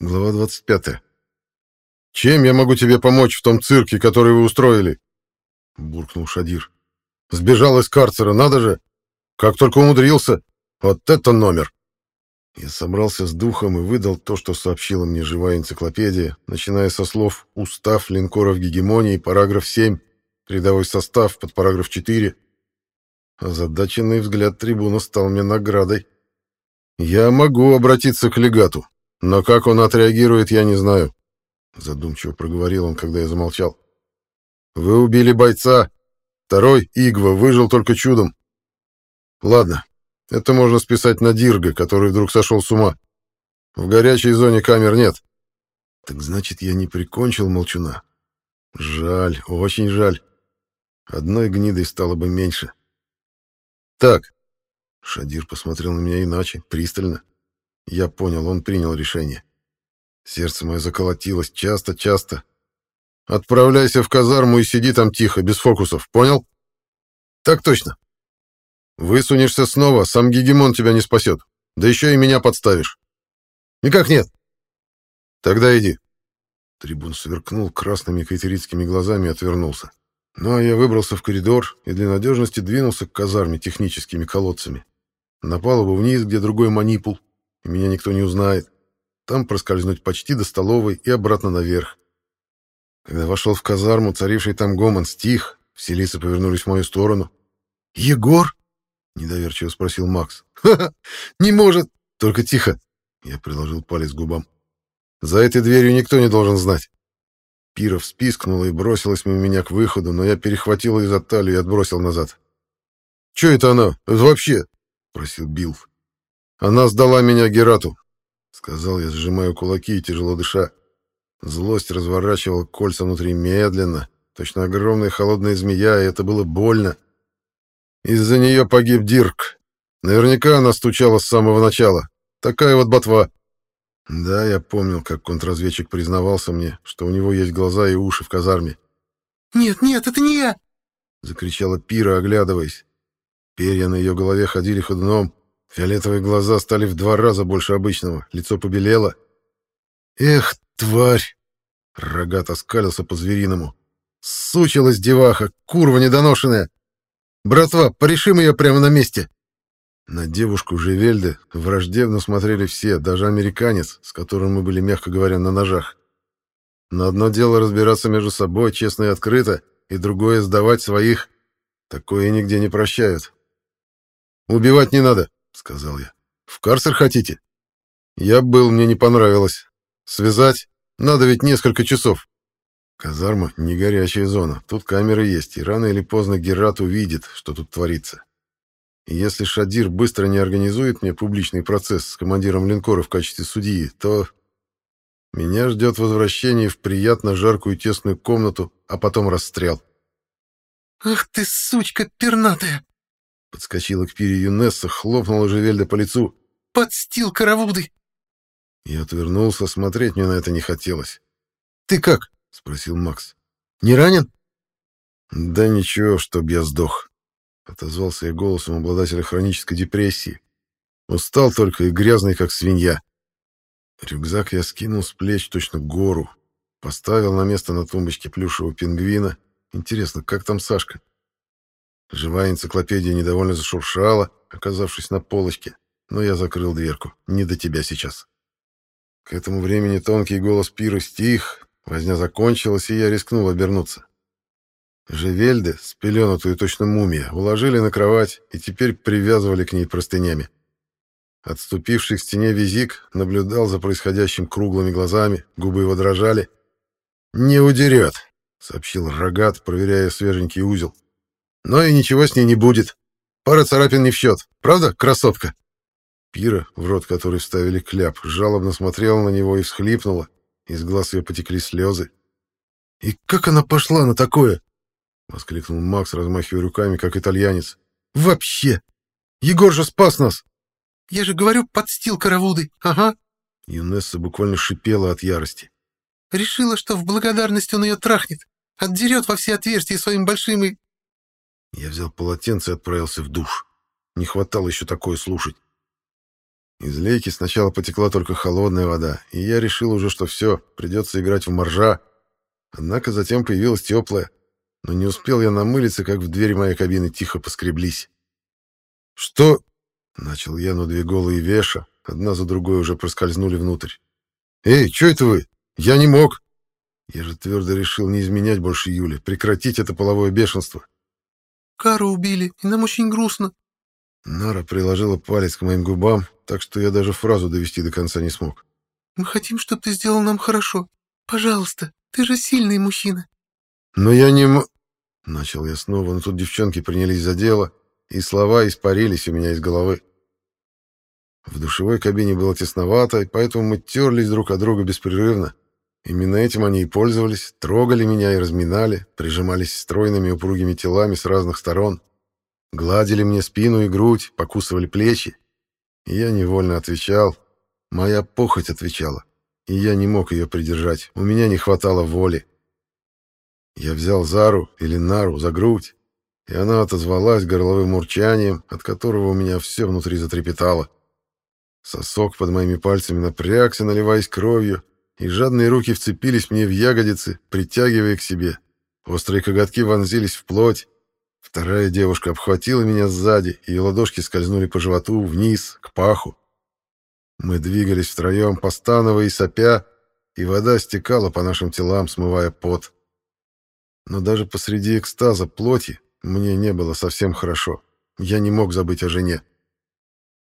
Глава 25. «Чем я могу тебе помочь в том цирке, который вы устроили?» — буркнул Шадир. «Сбежал из карцера, надо же! Как только умудрился! Вот это номер!» Я собрался с духом и выдал то, что сообщила мне живая энциклопедия, начиная со слов «Устав линкоров гегемонии», параграф 7, рядовой состав под параграф 4. Озадаченный взгляд трибуна стал мне наградой. «Я могу обратиться к легату, но как он отреагирует, я не знаю», — задумчиво проговорил он, когда я замолчал. «Вы убили бойца. Второй, Игва, выжил только чудом. Ладно, это можно списать на Дирга, который вдруг сошел с ума. В горячей зоне камер нет. Так значит, я не прикончил молчуна. Жаль, очень жаль. Одной гнидой стало бы меньше. Так. Шадир посмотрел на меня иначе, пристально. Я понял, он принял решение. Сердце мое заколотилось часто-часто. Отправляйся в казарму и сиди там тихо, без фокусов, понял? Так точно. Высунешься снова, сам Гегемон тебя не спасет. Да еще и меня подставишь. Никак нет. Тогда иди. Трибун сверкнул красными кайтеритскими глазами и отвернулся. Ну, а я выбрался в коридор и для надежности двинулся к казарме техническими колодцами. На палубу вниз, где другой манипул, и меня никто не узнает. Там проскользнуть почти до столовой и обратно наверх. Когда вошел в казарму, царивший там гомон стих, все лица повернулись в мою сторону. «Егор?» Недоверчиво спросил Макс. «Ха-ха! Не может! Только тихо!» Я приложил палец к губам. «За этой дверью никто не должен знать». Пира вспискнула и бросилась мимо меня к выходу, но я перехватил ее за талию и отбросил назад. «Че это она? Это вообще?» — просил Билл. «Она сдала меня Герату», — сказал я, сжимая кулаки и тяжело дыша. Злость разворачивала кольца внутри медленно, точно огромная холодная змея, и это было больно. Из-за нее погиб Дирк. Наверняка она стучала с самого начала. Такая вот ботва. Да, я помнил, как контрразведчик признавался мне, что у него есть глаза и уши в казарме. «Нет, нет, это не я!» — закричала Пира, оглядываясь. Перья на ее голове ходили ходуном, фиолетовые глаза стали в два раза больше обычного, лицо побелело. «Эх, тварь!» — рогат оскалился по-звериному. «Сучилась деваха, курва недоношенная! Братва, порешим ее прямо на месте!» На девушку Живельде враждебно смотрели все, даже американец, с которым мы были, мягко говоря, на ножах. Но одно дело разбираться между собой честно и открыто, и другое — сдавать своих. Такое нигде не прощают. «Убивать не надо», — сказал я. «В карцер хотите?» «Я был, мне не понравилось. Связать? Надо ведь несколько часов». Казарма — не горячая зона. Тут камеры есть, и рано или поздно Герат увидит, что тут творится. И если Шадир быстро не организует мне публичный процесс с командиром линкора в качестве судьи, то... Меня ждет возвращение в приятно жаркую тесную комнату, а потом расстрел. «Ах ты, сучка пернатая!» Подскочила к пире Юнесса, хлопнула Живельда по лицу. «Подстил каравуды!» Я отвернулся, смотреть мне на это не хотелось. «Ты как?» — спросил Макс. «Не ранен?» «Да ничего, чтоб я сдох», — отозвался я голосом обладателя хронической депрессии. Устал только и грязный, как свинья. Рюкзак я скинул с плеч точно гору, поставил на место на тумбочке плюшевого пингвина. Интересно, как там Сашка? Живая энциклопедия недовольно зашуршала, оказавшись на полочке, но я закрыл дверку. Не до тебя сейчас. К этому времени тонкий голос Пира стих, Возня закончилась, и я рискнул обернуться. Живельды, спеленутую точно мумия, уложили на кровать и теперь привязывали к ней простынями. Отступивший к стене визик наблюдал за происходящим круглыми глазами, губы его дрожали. «Не удерет», — сообщил Рогат, проверяя свеженький узел. «Но и ничего с ней не будет. Пара царапин не в счет. Правда, красотка?» Пира, в рот которой вставили кляп, жалобно смотрела на него и всхлипнула, из глаз ее потекли слезы. «И как она пошла на такое?» — воскликнул Макс, размахивая руками, как итальянец. «Вообще! Егор же спас нас!» «Я же говорю, подстил каравуды, ага!» Юнесса буквально шипела от ярости. «Решила, что в благодарность он ее трахнет, отдерет во все отверстия своим большим и...» Я взял полотенце и отправился в душ. Не хватало еще такое слушать. Из лейки сначала потекла только холодная вода, и я решил уже, что все, придется играть в моржа. Однако затем появилась теплая, но не успел я намылиться, как в дверь моей кабины тихо поскреблись. «Что?» — начал я, но две голые веша, одна за другой уже проскользнули внутрь. «Эй, что это вы? Я не мог!» Я же твердо решил не изменять больше Юли, прекратить это половое бешенство. «Кару убили, и нам очень грустно». Нара приложила палец к моим губам, так что я даже фразу довести до конца не смог. «Мы хотим, чтобы ты сделал нам хорошо. Пожалуйста, ты же сильный мужчина». «Но я не м...» Начал я снова, но тут девчонки принялись за дело, и слова испарились у меня из головы. В душевой кабине было тесновато, и поэтому мы терлись друг от друга беспрерывно. Именно этим они и пользовались, трогали меня и разминали, прижимались стройными упругими телами с разных сторон, гладили мне спину и грудь, покусывали плечи. И я невольно отвечал. Моя похоть отвечала, и я не мог ее придержать, у меня не хватало воли. Я взял Зару или Нару за грудь, и она отозвалась горловым урчанием, от которого у меня все внутри затрепетало. Сосок под моими пальцами напрягся, наливаясь кровью, и жадные руки вцепились мне в ягодицы, притягивая к себе. Острые коготки вонзились в плоть. Вторая девушка обхватила меня сзади, и ладошки скользнули по животу, вниз, к паху. Мы двигались втроем, постановая и сопя, и вода стекала по нашим телам, смывая пот. Но даже посреди экстаза плоти мне не было совсем хорошо. Я не мог забыть о жене.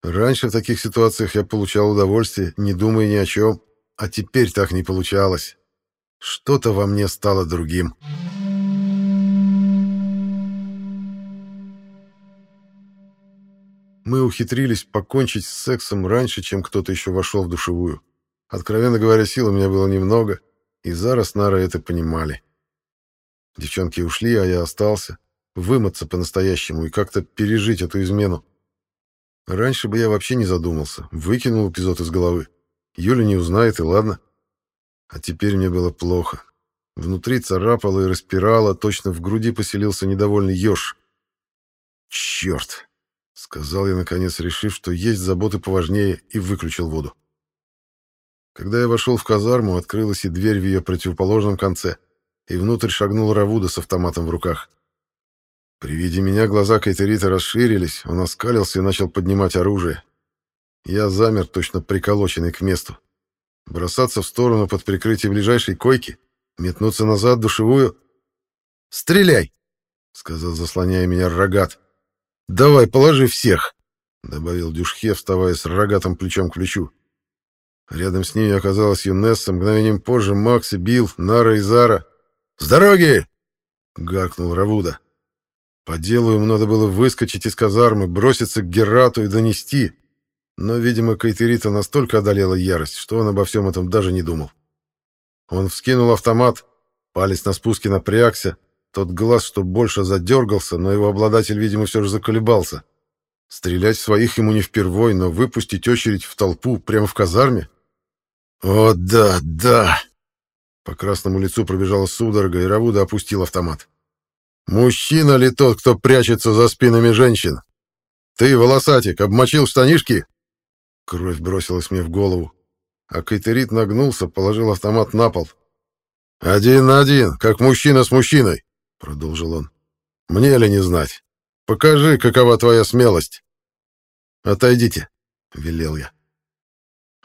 Раньше в таких ситуациях я получал удовольствие, не думая ни о чем, а теперь так не получалось. Что-то во мне стало другим. Мы ухитрились покончить с сексом раньше, чем кто-то еще вошел в душевую. Откровенно говоря, сил у меня было немного, и Зара с это понимали. Девчонки ушли, а я остался. Вымыться по-настоящему и как-то пережить эту измену. Раньше бы я вообще не задумался, выкинул эпизод из головы. Юля не узнает, и ладно. А теперь мне было плохо. Внутри царапало и распирало, точно в груди поселился недовольный еж. «Черт!» — сказал я, наконец, решив, что есть заботы поважнее, и выключил воду. Когда я вошел в казарму, открылась и дверь в ее противоположном конце, и внутрь шагнул Равуда с автоматом в руках. При виде меня глаза Кайтерита расширились, он оскалился и начал поднимать оружие. Я замер, точно приколоченный к месту. Бросаться в сторону под прикрытие ближайшей койки? Метнуться назад в душевую? «Стреляй!» — сказал, заслоняя меня рогат. «Давай, положи всех!» — добавил Дюшхе, вставая с рогатым плечом к плечу. Рядом с ними оказалась Юнесса, мгновением позже Макс и Билл, Нара и Зара. «С дороги!» — гаркнул Равуда. По делу ему надо было выскочить из казармы, броситься к Герату и донести, но, видимо, Кайтерита настолько одолела ярость, что он обо всем этом даже не думал. Он вскинул автомат, палец на спуске напрягся, тот глаз, что больше задергался, но его обладатель, видимо, все же заколебался. Стрелять своих ему не впервой, но выпустить очередь в толпу прямо в казарме? О, да, да! По красному лицу пробежала судорога, и Равуда опустил автомат. «Мужчина ли тот, кто прячется за спинами женщин? Ты, волосатик, обмочил штанишки?» Кровь бросилась мне в голову. А Кайтерит нагнулся, положил автомат на пол. «Один на один, как мужчина с мужчиной», — продолжил он. «Мне ли не знать? Покажи, какова твоя смелость». «Отойдите», — велел я.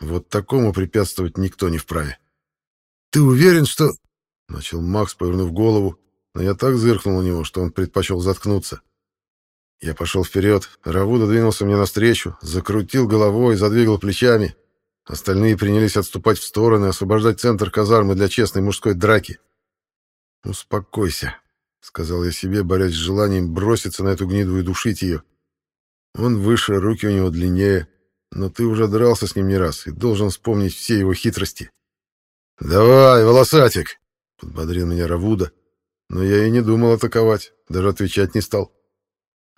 Вот такому препятствовать никто не вправе. «Ты уверен, что...» — начал Макс, повернув голову, но я так зыркнул на него, что он предпочел заткнуться. Я пошел вперед, Равуда двинулся мне навстречу, закрутил головой, задвигал плечами. Остальные принялись отступать в стороны, освобождать центр казармы для честной мужской драки. «Успокойся», — сказал я себе, борясь с желанием броситься на эту гниду и душить ее. Он выше, руки у него длиннее, но ты уже дрался с ним не раз и должен вспомнить все его хитрости. «Давай, волосатик!» — подбодрил меня Равуда, но я и не думал атаковать, даже отвечать не стал.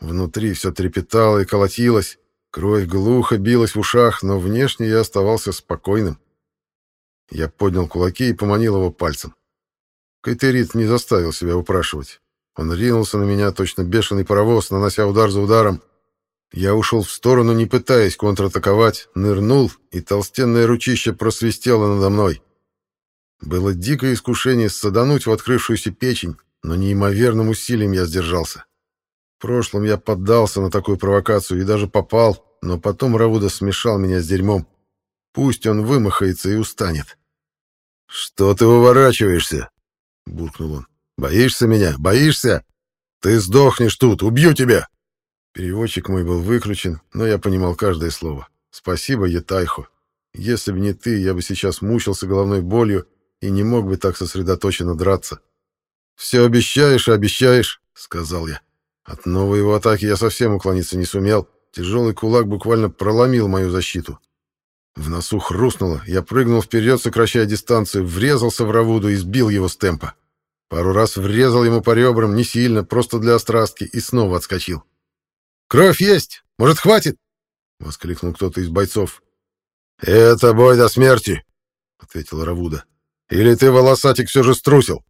Внутри все трепетало и колотилось, кровь глухо билась в ушах, но внешне я оставался спокойным. Я поднял кулаки и поманил его пальцем. Кайтерит не заставил себя упрашивать. Он ринулся на меня, точно бешеный паровоз, нанося удар за ударом. Я ушел в сторону, не пытаясь контратаковать, нырнул, и толстенное ручище просвистело надо мной. Было дикое искушение садануть в открывшуюся печень, но неимоверным усилием я сдержался. В прошлом я поддался на такую провокацию и даже попал, но потом Равуда смешал меня с дерьмом. Пусть он вымахается и устанет. «Что ты выворачиваешься?» — буркнул он. «Боишься меня? Боишься? Ты сдохнешь тут, убью тебя!» Переводчик мой был выключен, но я понимал каждое слово. «Спасибо, Етайхо. Если бы не ты, я бы сейчас мучился головной болью и не мог бы так сосредоточенно драться. «Все обещаешь обещаешь», — сказал я. От новой его атаки я совсем уклониться не сумел. Тяжелый кулак буквально проломил мою защиту. В носу хрустнуло, я прыгнул вперед, сокращая дистанцию, врезался в Равуду и сбил его с темпа. Пару раз врезал ему по ребрам, не сильно, просто для острастки, и снова отскочил. «Кровь есть! Может, хватит?» — воскликнул кто-то из бойцов. «Это бой до смерти!» — ответил Равуда. «Или ты, волосатик, все же струсил?»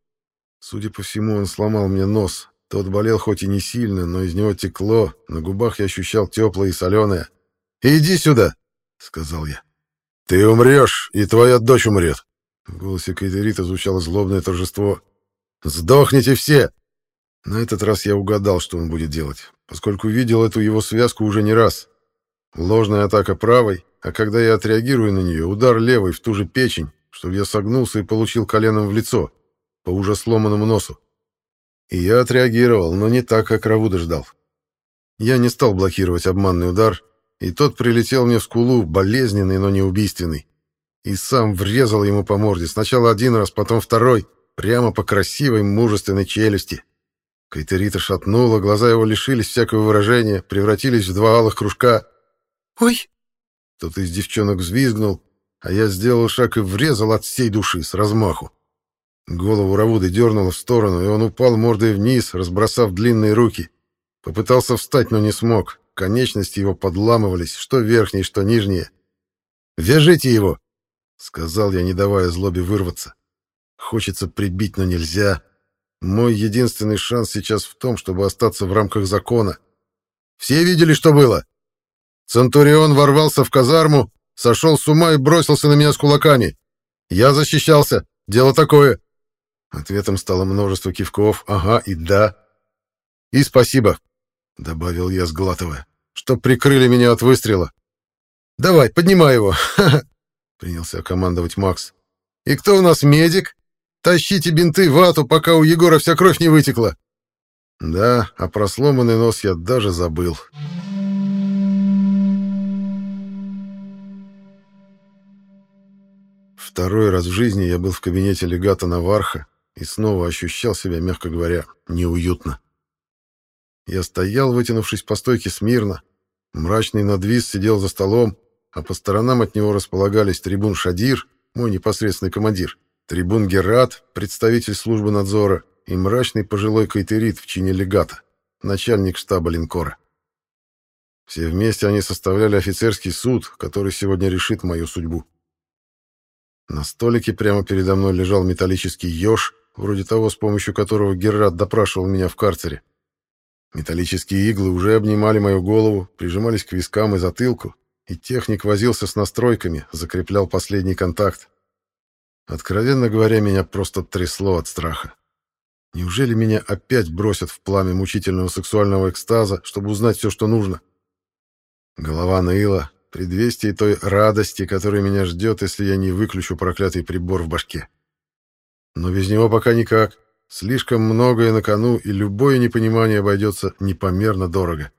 Судя по всему, он сломал мне нос. Тот болел хоть и не сильно, но из него текло, на губах я ощущал теплое и соленое. «Иди сюда!» — сказал я. «Ты умрешь, и твоя дочь умрет!» В голосе Кайтерита звучало злобное торжество. «Сдохните все!» На этот раз я угадал, что он будет делать, поскольку видел эту его связку уже не раз. Ложная атака правой, а когда я отреагирую на нее, удар левой в ту же печень, чтобы я согнулся и получил коленом в лицо по уже сломанному носу. И я отреагировал, но не так, как Равуда ждал. Я не стал блокировать обманный удар, и тот прилетел мне в скулу, болезненный, но не убийственный. И сам врезал ему по морде, сначала один раз, потом второй, прямо по красивой, мужественной челюсти. Кайтерита шатнула, глаза его лишились всякого выражения, превратились в два алых кружка. «Ой!» Кто-то из девчонок взвизгнул, а я сделал шаг и врезал от всей души, с размаху. Голову Равуды дернуло в сторону, и он упал мордой вниз, разбросав длинные руки. Попытался встать, но не смог. Конечности его подламывались, что верхние, что нижние. «Вяжите его!» — сказал я, не давая злобе вырваться. «Хочется прибить, но нельзя. Мой единственный шанс сейчас в том, чтобы остаться в рамках закона. Все видели, что было?» Центурион ворвался в казарму, сошел с ума и бросился на меня с кулаками. Я защищался. Дело такое. Ответом стало множество кивков «ага» и «да». «И спасибо», — добавил я, сглатывая, — «что прикрыли меня от выстрела». «Давай, поднимай его!» — принялся командовать Макс. «И кто у нас медик? Тащите бинты, вату, пока у Егора вся кровь не вытекла». Да, а про сломанный нос я даже забыл. Второй раз в жизни я был в кабинете легата Наварха, и снова ощущал себя, мягко говоря, неуютно. Я стоял, вытянувшись по стойке смирно. Мрачный надвис сидел за столом, а по сторонам от него располагались трибун Шадир, мой непосредственный командир, трибун Герат, представитель службы надзора, и мрачный пожилой кайтерит в чине легата, начальник штаба линкора. Все вместе они составляли офицерский суд, который сегодня решит мою судьбу. На столике прямо передо мной лежал металлический еж, вроде того, с помощью которого Геррат допрашивал меня в карцере. Металлические иглы уже обнимали мою голову, прижимались к вискам и затылку, и техник возился с настройками, закреплял последний контакт. Откровенно говоря, меня просто трясло от страха. Неужели меня опять бросят в пламя мучительного сексуального экстаза, чтобы узнать все, что нужно? Голова ныла, предвестие той радости, которая меня ждет, если я не выключу проклятый прибор в башке. Но без него пока никак. Слишком многое на кону, и любое непонимание обойдется непомерно дорого.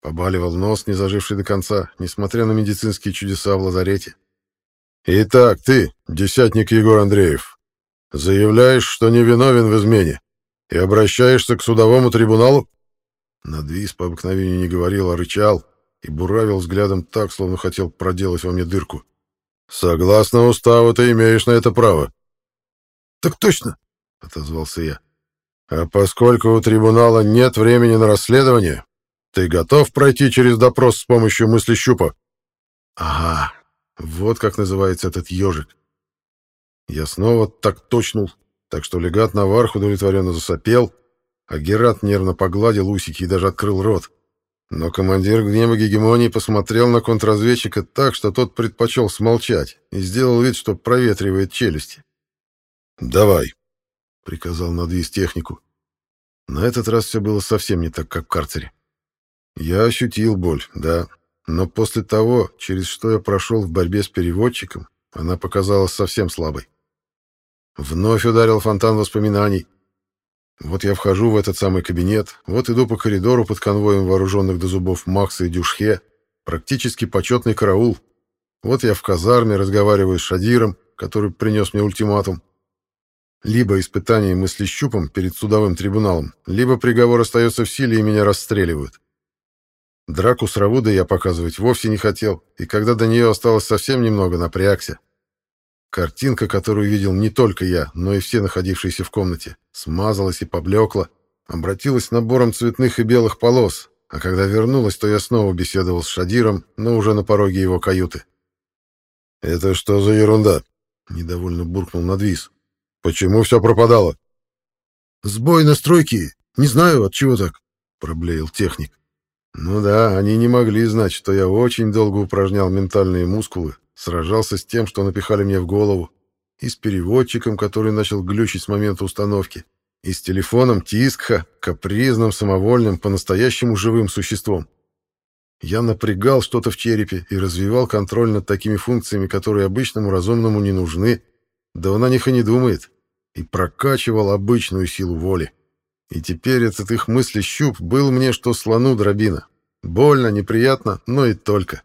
Побаливал нос, не заживший до конца, несмотря на медицинские чудеса в лазарете. «Итак, ты, десятник Егор Андреев, заявляешь, что невиновен в измене, и обращаешься к судовому трибуналу?» Надвис по обыкновению не говорил, а рычал, и буравил взглядом так, словно хотел проделать во мне дырку. «Согласно уставу, ты имеешь на это право. «Так точно!» — отозвался я. «А поскольку у трибунала нет времени на расследование, ты готов пройти через допрос с помощью мысли щупа?» «Ага, вот как называется этот ежик». Я снова так точнул, так что легат Наварх удовлетворенно засопел, а Герат нервно погладил усики и даже открыл рот. Но командир гнева гегемонии посмотрел на контрразведчика так, что тот предпочел смолчать и сделал вид, что проветривает челюсти. «Давай», — приказал надвис технику. На этот раз все было совсем не так, как в карцере. Я ощутил боль, да, но после того, через что я прошел в борьбе с переводчиком, она показалась совсем слабой. Вновь ударил фонтан воспоминаний. Вот я вхожу в этот самый кабинет, вот иду по коридору под конвоем вооруженных до зубов Макса и Дюшхе, практически почетный караул. Вот я в казарме разговариваю с Шадиром, который принес мне ультиматум. Либо испытание мыслещупом перед судовым трибуналом, либо приговор остается в силе и меня расстреливают. Драку с Равудой я показывать вовсе не хотел, и когда до нее осталось совсем немного, напрягся. Картинка, которую видел не только я, но и все находившиеся в комнате, смазалась и поблекла, обратилась набором цветных и белых полос, а когда вернулась, то я снова беседовал с Шадиром, но уже на пороге его каюты. «Это что за ерунда?» — недовольно буркнул Надвис. Почему все пропадало? Сбой настройки. Не знаю, от чего так, проблеял техник. Ну да, они не могли знать, что я очень долго упражнял ментальные мускулы, сражался с тем, что напихали мне в голову, и с переводчиком, который начал глючить с момента установки, и с телефоном Тискха, капризным, самовольным, по-настоящему живым существом. Я напрягал что-то в черепе и развивал контроль над такими функциями, которые обычному разумному не нужны, да он о них и не думает. И прокачивал обычную силу воли. И теперь этот их мысли щуп был мне, что слону дробина. Больно, неприятно, но и только.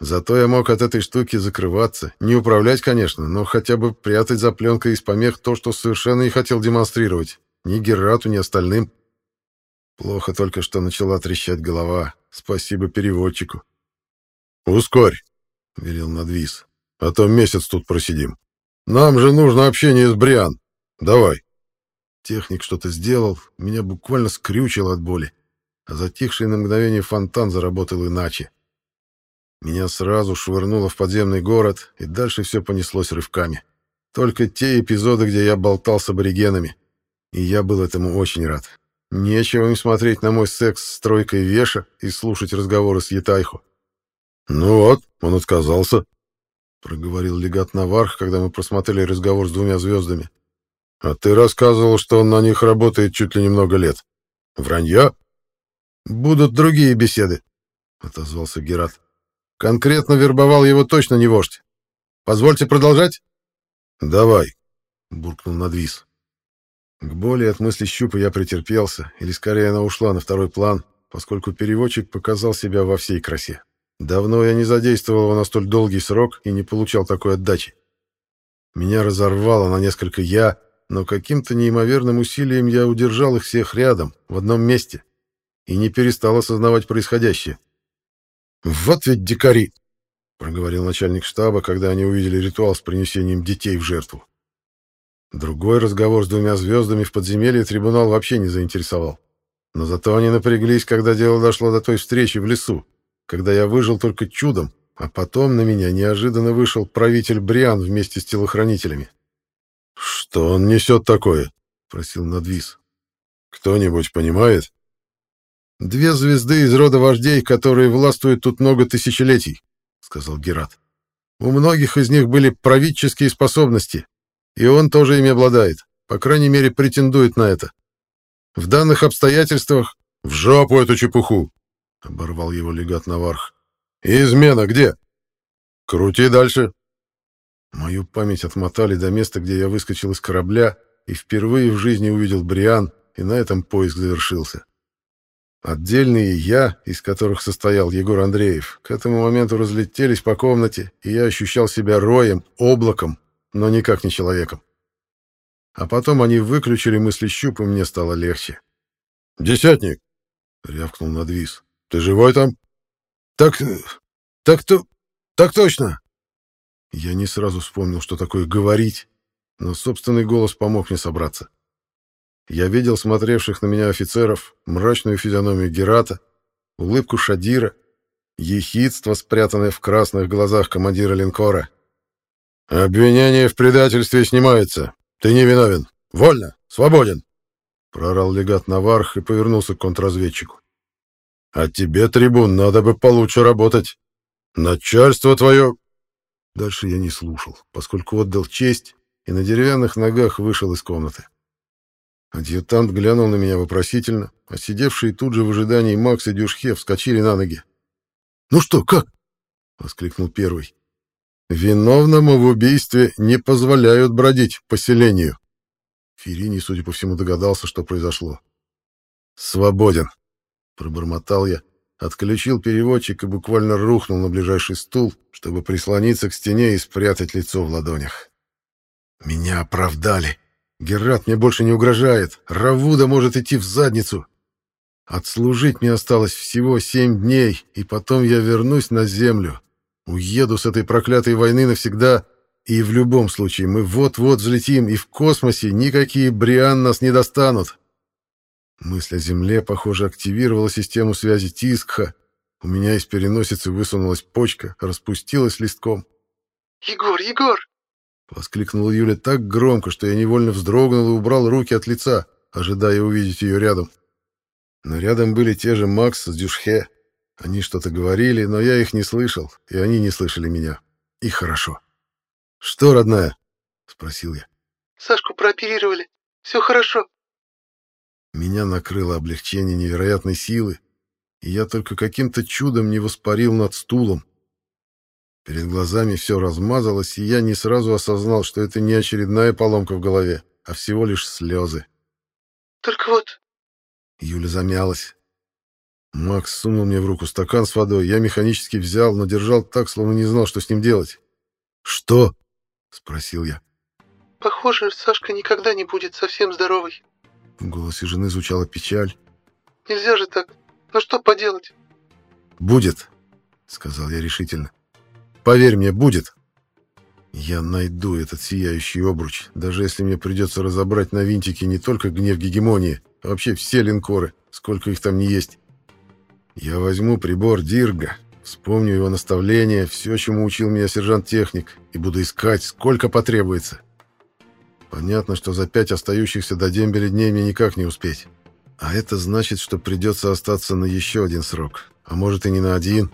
Зато я мог от этой штуки закрываться. Не управлять, конечно, но хотя бы прятать за пленкой из помех то, что совершенно не хотел демонстрировать. Ни Геррату, ни остальным. Плохо только, что начала трещать голова. Спасибо переводчику. «Ускорь», — велел Надвис, — «а то месяц тут просидим». Нам же нужно общение с Бриан. Давай. Техник что-то сделал, меня буквально скрючило от боли, а затихший на мгновение фонтан заработал иначе. Меня сразу швырнуло в подземный город, и дальше все понеслось рывками. Только те эпизоды, где я болтал с аборигенами. И я был этому очень рад. Нечего им смотреть на мой секс с тройкой Веша и слушать разговоры с Етайхо. Ну вот, он отказался, — проговорил легат Наварх, когда мы просмотрели разговор с двумя звездами. «А ты рассказывал, что он на них работает чуть ли не много лет. Вранье?» «Будут другие беседы», — отозвался Герат. «Конкретно вербовал его точно не вождь. Позвольте продолжать?» «Давай», — буркнул Надвис. К боли от мысли щупа я претерпелся, или скорее она ушла на второй план, поскольку переводчик показал себя во всей красе. Давно я не задействовал его на столь долгий срок и не получал такой отдачи. Меня разорвало на несколько «я», но каким-то неимоверным усилием я удержал их всех рядом, в одном месте, и не перестал осознавать происходящее. «Вот ведь дикари!» — проговорил начальник штаба, когда они увидели ритуал с принесением детей в жертву. Другой разговор с двумя звездами в подземелье трибунал вообще не заинтересовал. Но зато они напряглись, когда дело дошло до той встречи в лесу, когда я выжил только чудом, а потом на меня неожиданно вышел правитель Бриан вместе с телохранителями. «Что он несет такое?» — просил Надвис. «Кто-нибудь понимает?» «Две звезды из рода вождей, которые властвуют тут много тысячелетий», — сказал Герат. «У многих из них были правительские способности, и он тоже ими обладает, по крайней мере, претендует на это. В данных обстоятельствах в жопу эту чепуху, — оборвал его легат Наварх. «Измена где?» «Крути дальше». Мою память отмотали до места, где я выскочил из корабля и впервые в жизни увидел Бриан, и на этом поиск завершился. Отдельные «я», из которых состоял Егор Андреев, к этому моменту разлетелись по комнате, и я ощущал себя роем, облаком, но никак не человеком. А потом они выключили мысли щуп, и мне стало легче. «Десятник!» — рявкнул Надвис. Ты живой там? Так... так то... так точно. Я не сразу вспомнил, что такое говорить, но собственный голос помог мне собраться. Я видел смотревших на меня офицеров, мрачную физиономию Герата, улыбку Шадира, ехидство, спрятанное в красных глазах командира линкора. «Обвинение в предательстве снимается. Ты не виновен. Вольно. Свободен!» — прорал легат Наварх и повернулся к контрразведчику. А тебе, трибун, надо бы получше работать. Начальство твое...» Дальше я не слушал, поскольку отдал честь и на деревянных ногах вышел из комнаты. Адъютант глянул на меня вопросительно, а сидевшие тут же в ожидании Макс и Дюшхе вскочили на ноги. «Ну что, как?» — воскликнул первый. «Виновному в убийстве не позволяют бродить по селению». Ферини, судя по всему, догадался, что произошло. «Свободен», — пробормотал я, отключил переводчик и буквально рухнул на ближайший стул, чтобы прислониться к стене и спрятать лицо в ладонях. «Меня оправдали. Герат мне больше не угрожает. Равуда может идти в задницу. Отслужить мне осталось всего семь дней, и потом я вернусь на землю. Уеду с этой проклятой войны навсегда, и в любом случае мы вот-вот взлетим, и в космосе никакие Бриан нас не достанут. Мысль о Земле, похоже, активировала систему связи Тискха. У меня из переносицы высунулась почка, распустилась листком. «Егор, Егор!» — воскликнула Юля так громко, что я невольно вздрогнул и убрал руки от лица, ожидая увидеть ее рядом. Но рядом были те же Макс с Дюшхе. Они что-то говорили, но я их не слышал, и они не слышали меня. И хорошо. «Что, родная?» — спросил я. «Сашку прооперировали. Все хорошо». Меня накрыло облегчение невероятной силы, и я только каким-то чудом не воспарил над стулом, Перед глазами все размазалось, и я не сразу осознал, что это не очередная поломка в голове, а всего лишь слезы. «Только вот...» Юля замялась. Макс сунул мне в руку стакан с водой. Я механически взял, но держал так, словно не знал, что с ним делать. «Что?» — спросил я. «Похоже, Сашка никогда не будет совсем здоровой». В голосе жены звучала печаль. «Нельзя же так. Ну что поделать?» «Будет», — сказал я решительно. Поверь мне, будет. Я найду этот сияющий обруч, даже если мне придется разобрать на винтики не только гнев гегемонии, а вообще все линкоры, сколько их там не есть. Я возьму прибор Дирга, вспомню его наставления, все, чему учил меня сержант-техник, и буду искать, сколько потребуется. Понятно, что за пять остающихся до дембеля дней мне никак не успеть. А это значит, что придется остаться на еще один срок, а может и не на один.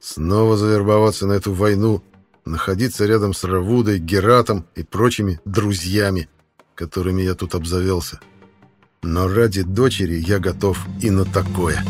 Снова завербоваться на эту войну, находиться рядом с Равудой, Гератом и прочими друзьями, которыми я тут обзавелся. Но ради дочери я готов и на такое».